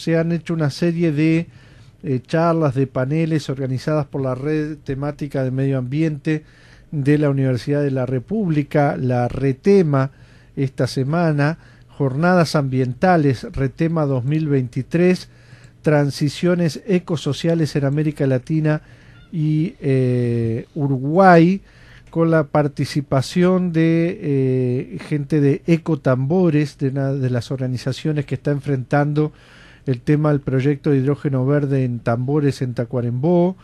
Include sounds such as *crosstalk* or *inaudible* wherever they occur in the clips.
se han hecho una serie de eh, charlas, de paneles organizadas por la Red Temática de Medio Ambiente de la Universidad de la República, la RETEMA, esta semana, Jornadas Ambientales, RETEMA 2023, Transiciones Ecosociales en América Latina y eh, Uruguay, con la participación de eh, gente de Ecotambores, de, de las organizaciones que está enfrentando el tema del proyecto de hidrógeno verde en Tambores en Tacuarembó,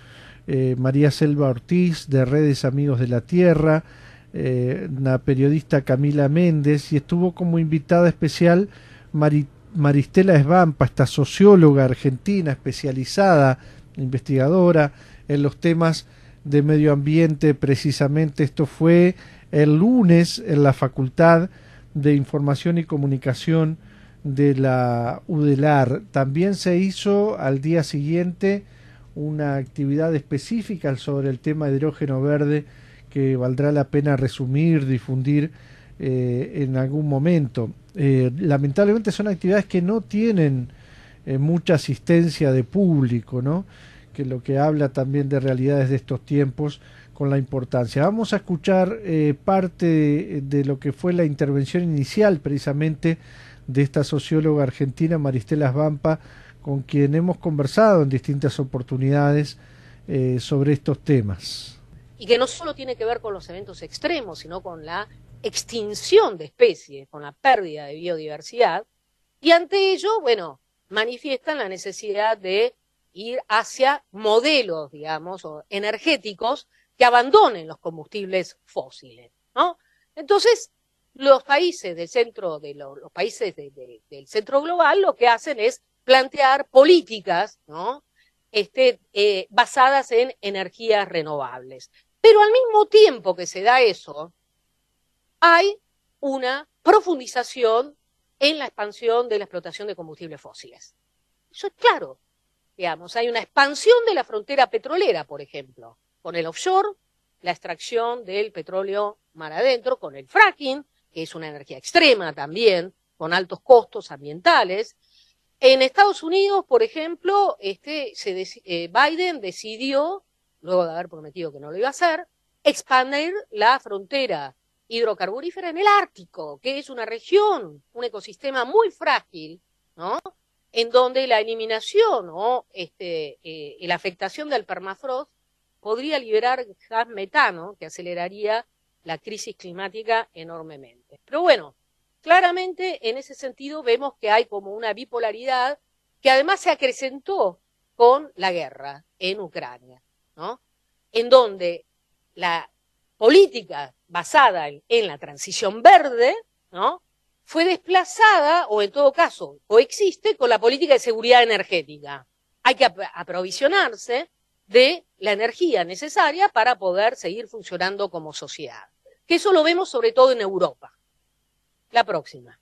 eh, María Selva Ortiz de Redes Amigos de la Tierra, eh, la periodista Camila Méndez y estuvo como invitada especial Maristela Esbampa, esta socióloga argentina especializada, investigadora en los temas de medio ambiente, precisamente esto fue el lunes en la Facultad de Información y Comunicación de la UDELAR. También se hizo al día siguiente una actividad específica sobre el tema de hidrógeno verde que valdrá la pena resumir, difundir eh, en algún momento. Eh, lamentablemente son actividades que no tienen eh, mucha asistencia de público, ¿no? que lo que habla también de realidades de estos tiempos con la importancia. Vamos a escuchar parte de lo que fue la intervención inicial precisamente de esta socióloga argentina Maristela Vampa, con quien hemos conversado en distintas oportunidades eh, sobre estos temas. Y que no solo tiene que ver con los eventos extremos, sino con la extinción de especies, con la pérdida de biodiversidad, y ante ello, bueno, manifiestan la necesidad de ir hacia modelos, digamos, energéticos que abandonen los combustibles fósiles, ¿no? Entonces, los países del centro, de los países del centro global, lo que hacen es plantear políticas, ¿no? Este, eh, basadas en energías renovables. Pero al mismo tiempo que se da eso, hay una profundización en la expansión de la explotación de combustibles fósiles. Eso es claro. Digamos, hay una expansión de la frontera petrolera, por ejemplo, con el offshore, la extracción del petróleo mar adentro, con el fracking, es una energía extrema también, con altos costos ambientales. En Estados Unidos, por ejemplo, este, eh, Biden decidió, luego de haber prometido que no lo iba a hacer, expandir la frontera hidrocarburífera en el Ártico, que es una región, un ecosistema muy frágil, ¿no? En donde la eliminación o este, eh, la afectación del permafrost podría liberar gas metano, que aceleraría la crisis climática enormemente. Pero bueno, claramente en ese sentido vemos que hay como una bipolaridad que además se acrecentó con la guerra en Ucrania, ¿no? En donde la política basada en, la transición verde, ¿no? Fue desplazada, o en todo caso, coexiste con la política de seguridad energética. Hay que aprovisionarse de la energía necesaria para poder seguir funcionando como sociedad que eso lo vemos sobre todo en Europa. La próxima.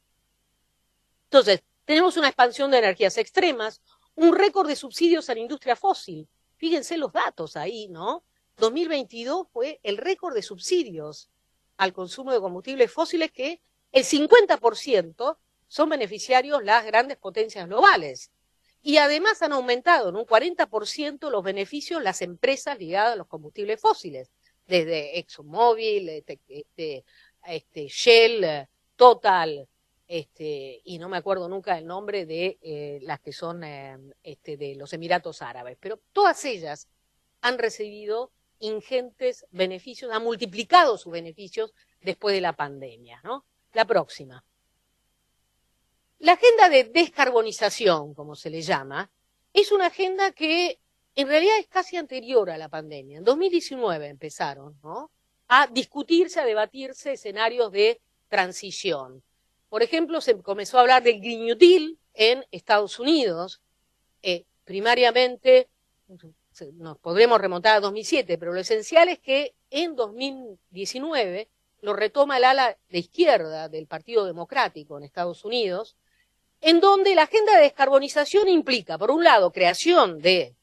Entonces, tenemos una expansión de energías extremas, un récord de subsidios a la industria fósil. Fíjense los datos ahí, ¿no? 2022 fue el récord de subsidios al consumo de combustibles fósiles que el 50% son beneficiarios las grandes potencias globales. Y además han aumentado en un 40% los beneficios las empresas ligadas a los combustibles fósiles desde ExxonMobil, este, este, este, Shell, Total, este, y no me acuerdo nunca el nombre de eh, las que son eh, este, de los Emiratos Árabes, pero todas ellas han recibido ingentes beneficios, han multiplicado sus beneficios después de la pandemia, ¿no? La próxima. La agenda de descarbonización, como se le llama, es una agenda que en realidad es casi anterior a la pandemia. En 2019 empezaron ¿no? a discutirse, a debatirse escenarios de transición. Por ejemplo, se comenzó a hablar del Green New Deal en Estados Unidos. Eh, primariamente, nos podremos remontar a 2007, pero lo esencial es que en 2019 lo retoma el ala de izquierda del Partido Democrático en Estados Unidos, en donde la agenda de descarbonización implica, por un lado, creación de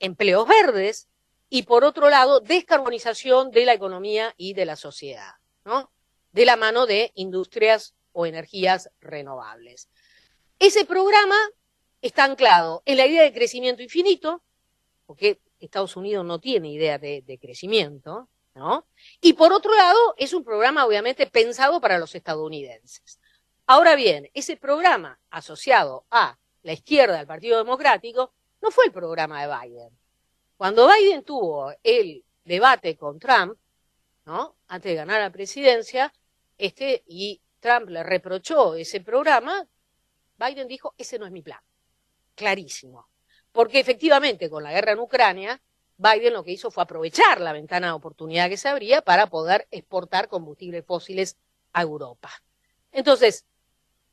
empleos verdes y por otro lado, descarbonización de la economía y de la sociedad, ¿no? De la mano de industrias o energías renovables. Ese programa está anclado en la idea de crecimiento infinito, porque Estados Unidos no tiene idea de, crecimiento, ¿no? Y por otro lado, es un programa obviamente pensado para los estadounidenses. Ahora bien, ese programa asociado a la izquierda del Partido Democrático no fue el programa de Biden. Cuando Biden tuvo el debate con Trump, ¿no? Antes de ganar la presidencia, este, y Trump le reprochó ese programa, Biden dijo, ese no es mi plan. Clarísimo. Porque efectivamente, con la guerra en Ucrania, Biden lo que hizo fue aprovechar la ventana de oportunidad que se abría para poder exportar combustibles fósiles a Europa. Entonces,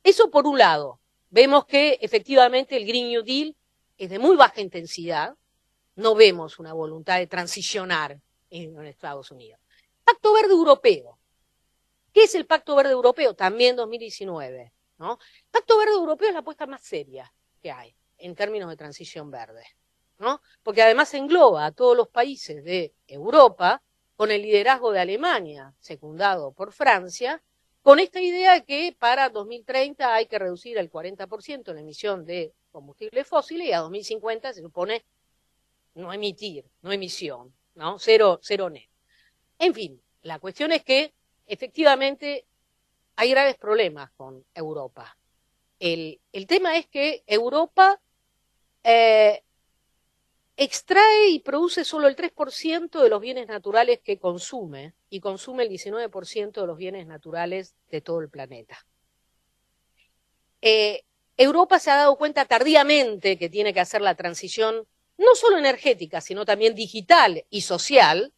eso por un lado. Vemos que efectivamente el Green New Deal es de muy baja intensidad. No vemos una voluntad de transicionar en Estados Unidos. Pacto Verde Europeo. ¿Qué es el Pacto Verde Europeo? También 2019. ¿no? Pacto Verde Europeo es la apuesta más seria que hay en términos de transición verde. ¿no? Porque además engloba a todos los países de Europa, con el liderazgo de Alemania, secundado por Francia, con esta idea de que para 2030 hay que reducir el 40% la emisión de combustibles fósiles y a 2050 se supone no emitir, no emisión, ¿no? Cero, cero net. En fin, la cuestión es que efectivamente hay graves problemas con Europa. El, el tema es que Europa eh, extrae y produce solo el 3% de los bienes naturales que consume y consume el 19% de los bienes naturales de todo el planeta. Eh, Europa se ha dado cuenta tardíamente que tiene que hacer la transición no solo energética, sino también digital y social.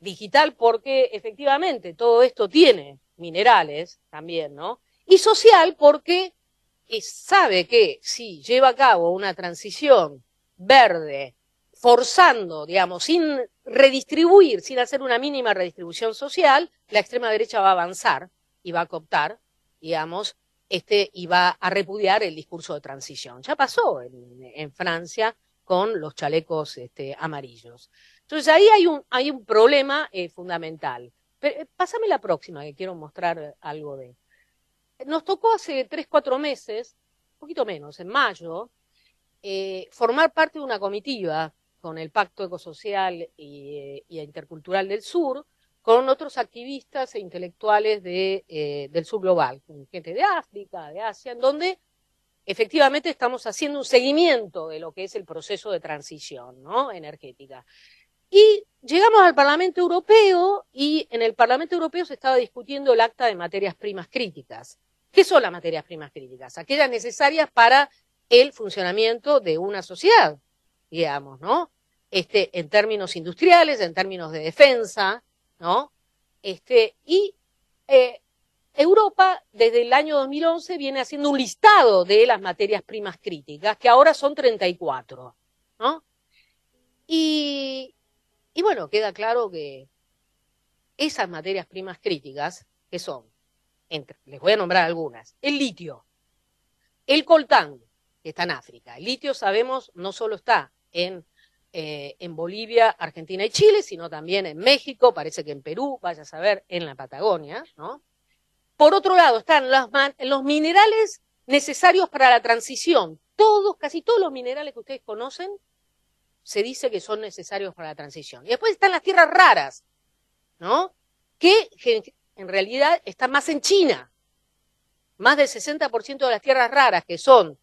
Digital porque efectivamente todo esto tiene minerales también, ¿no? Y social porque sabe que si lleva a cabo una transición verde, forzando, digamos, sin redistribuir, sin hacer una mínima redistribución social, la extrema derecha va a avanzar y va a cooptar, digamos, este, y va a repudiar el discurso de transición. Ya pasó en, en Francia con los chalecos este, amarillos. Entonces ahí hay un, hay un problema eh, fundamental. Pero, eh, pásame la próxima, que quiero mostrar algo de. Nos tocó hace tres, cuatro meses, un poquito menos, en mayo, eh, formar parte de una comitiva con el Pacto Ecosocial y, eh, Intercultural del Sur, con otros activistas e intelectuales eh, del sur global, con gente de África, de Asia, en donde efectivamente estamos haciendo un seguimiento de lo que es el proceso de transición ¿no? energética. Y llegamos al Parlamento Europeo y en el Parlamento Europeo se estaba discutiendo el acta de materias primas críticas. ¿Qué son las materias primas críticas? Aquellas necesarias para el funcionamiento de una sociedad, digamos, ¿no? Este, en términos industriales, en términos de defensa, ¿no? Este, y eh, Europa, desde el año 2011, viene haciendo un listado de las materias primas críticas, que ahora son 34, ¿no? Y, y bueno, queda claro que esas materias primas críticas, que son, entre, les voy a nombrar algunas, el litio, el coltán, que está en África. El litio, sabemos, no solo está en, eh, en Bolivia, Argentina y Chile, sino también en México, parece que en Perú, vaya a saber, en la Patagonia, ¿no? Por otro lado, están los, los minerales necesarios para la transición. Todos, casi todos los minerales que ustedes conocen, se dice que son necesarios para la transición. Y después están las tierras raras, ¿no? Que en realidad están más en China. Más del 60% de las tierras raras, que son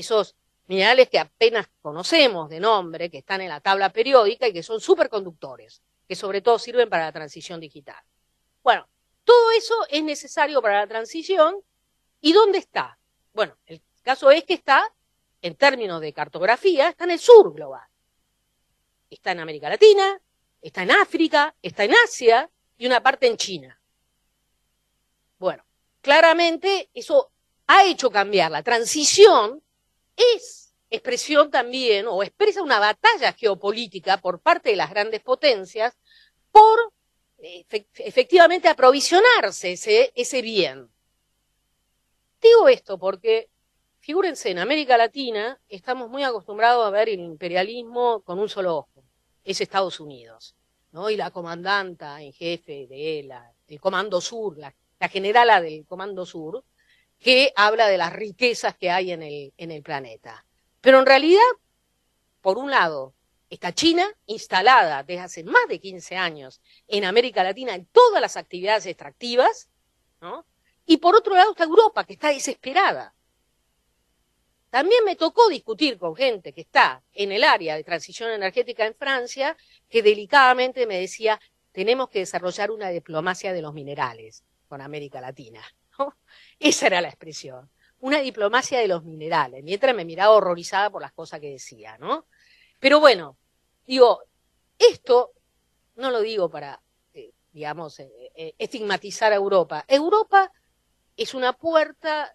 esos minerales que apenas conocemos de nombre, que están en la tabla periódica y que son superconductores, que sobre todo sirven para la transición digital. Bueno, todo eso es necesario para la transición. ¿Y dónde está? Bueno, el caso es que está, en términos de cartografía, está en el sur global. Está en América Latina, está en África, está en Asia y una parte en China. Bueno, claramente eso ha hecho cambiar la transición es expresión también, o expresa una batalla geopolítica por parte de las grandes potencias por efectivamente aprovisionarse ese, bien. Digo esto porque, figúrense, en América Latina estamos muy acostumbrados a ver el imperialismo con un solo ojo, es Estados Unidos, ¿no? Y la comandanta en jefe de la, del Comando Sur, la, la generala del Comando Sur, que habla de las riquezas que hay en el, en el planeta. Pero en realidad, por un lado, está China instalada desde hace más de 15 años en América Latina en todas las actividades extractivas, ¿no? Y por otro lado está Europa, que está desesperada. También me tocó discutir con gente que está en el área de transición energética en Francia, que delicadamente me decía, tenemos que desarrollar una diplomacia de los minerales con América Latina. *laughs* Esa era la expresión, una diplomacia de los minerales, mientras me miraba horrorizada por las cosas que decía, ¿no? Pero bueno, digo, esto no lo digo para, eh, digamos, eh, eh, estigmatizar a Europa. Europa es una puerta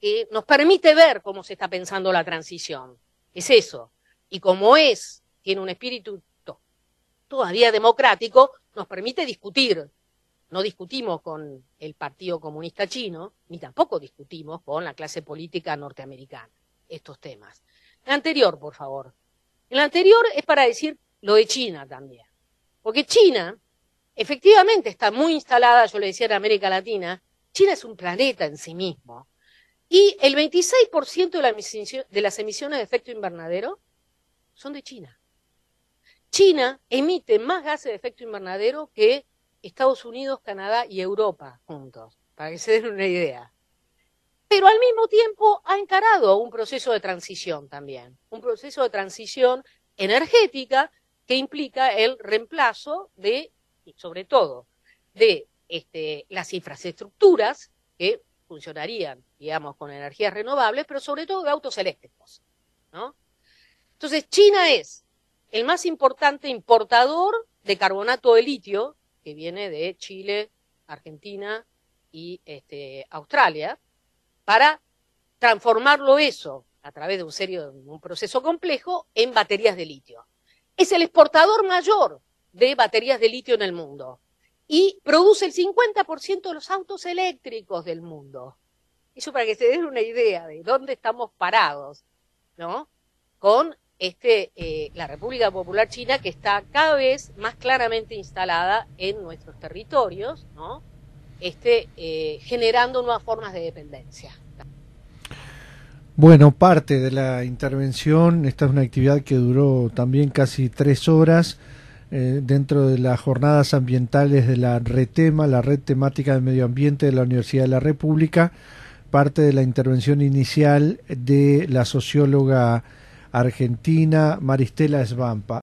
que nos permite ver cómo se está pensando la transición. Es eso. Y como es, tiene un espíritu todavía democrático, nos permite discutir. No discutimos con el Partido Comunista Chino, ni tampoco discutimos con la clase política norteamericana estos temas. El anterior, por favor. El anterior es para decir lo de China también. Porque China, efectivamente, está muy instalada, yo le decía en América Latina, China es un planeta en sí mismo. Y el 26% de, de las emisiones de efecto invernadero son de China. China emite más gases de efecto invernadero que Estados Unidos, Canadá y Europa juntos, para que se den una idea. Pero al mismo tiempo ha encarado un proceso de transición también, un proceso de transición energética que implica el reemplazo de, sobre todo, de este, las infraestructuras que funcionarían, digamos, con energías renovables, pero sobre todo de autos eléctricos. ¿no? Entonces, China es el más importante importador de carbonato de litio, que viene de Chile, Argentina y este, Australia, para transformarlo eso a través de un serio, un proceso complejo en baterías de litio. Es el exportador mayor de baterías de litio en el mundo y produce el 50% de los autos eléctricos del mundo. Eso para que se den una idea de dónde estamos parados, ¿no? Con este, eh, la República Popular China, que está cada vez más claramente instalada en nuestros territorios, ¿no? este, eh, generando nuevas formas de dependencia. Bueno, parte de la intervención, esta es una actividad que duró también casi tres horas eh, dentro de las jornadas ambientales de la RETEMA, la Red Temática de Medio Ambiente de la Universidad de la República, parte de la intervención inicial de la socióloga argentina Maristela Svampa.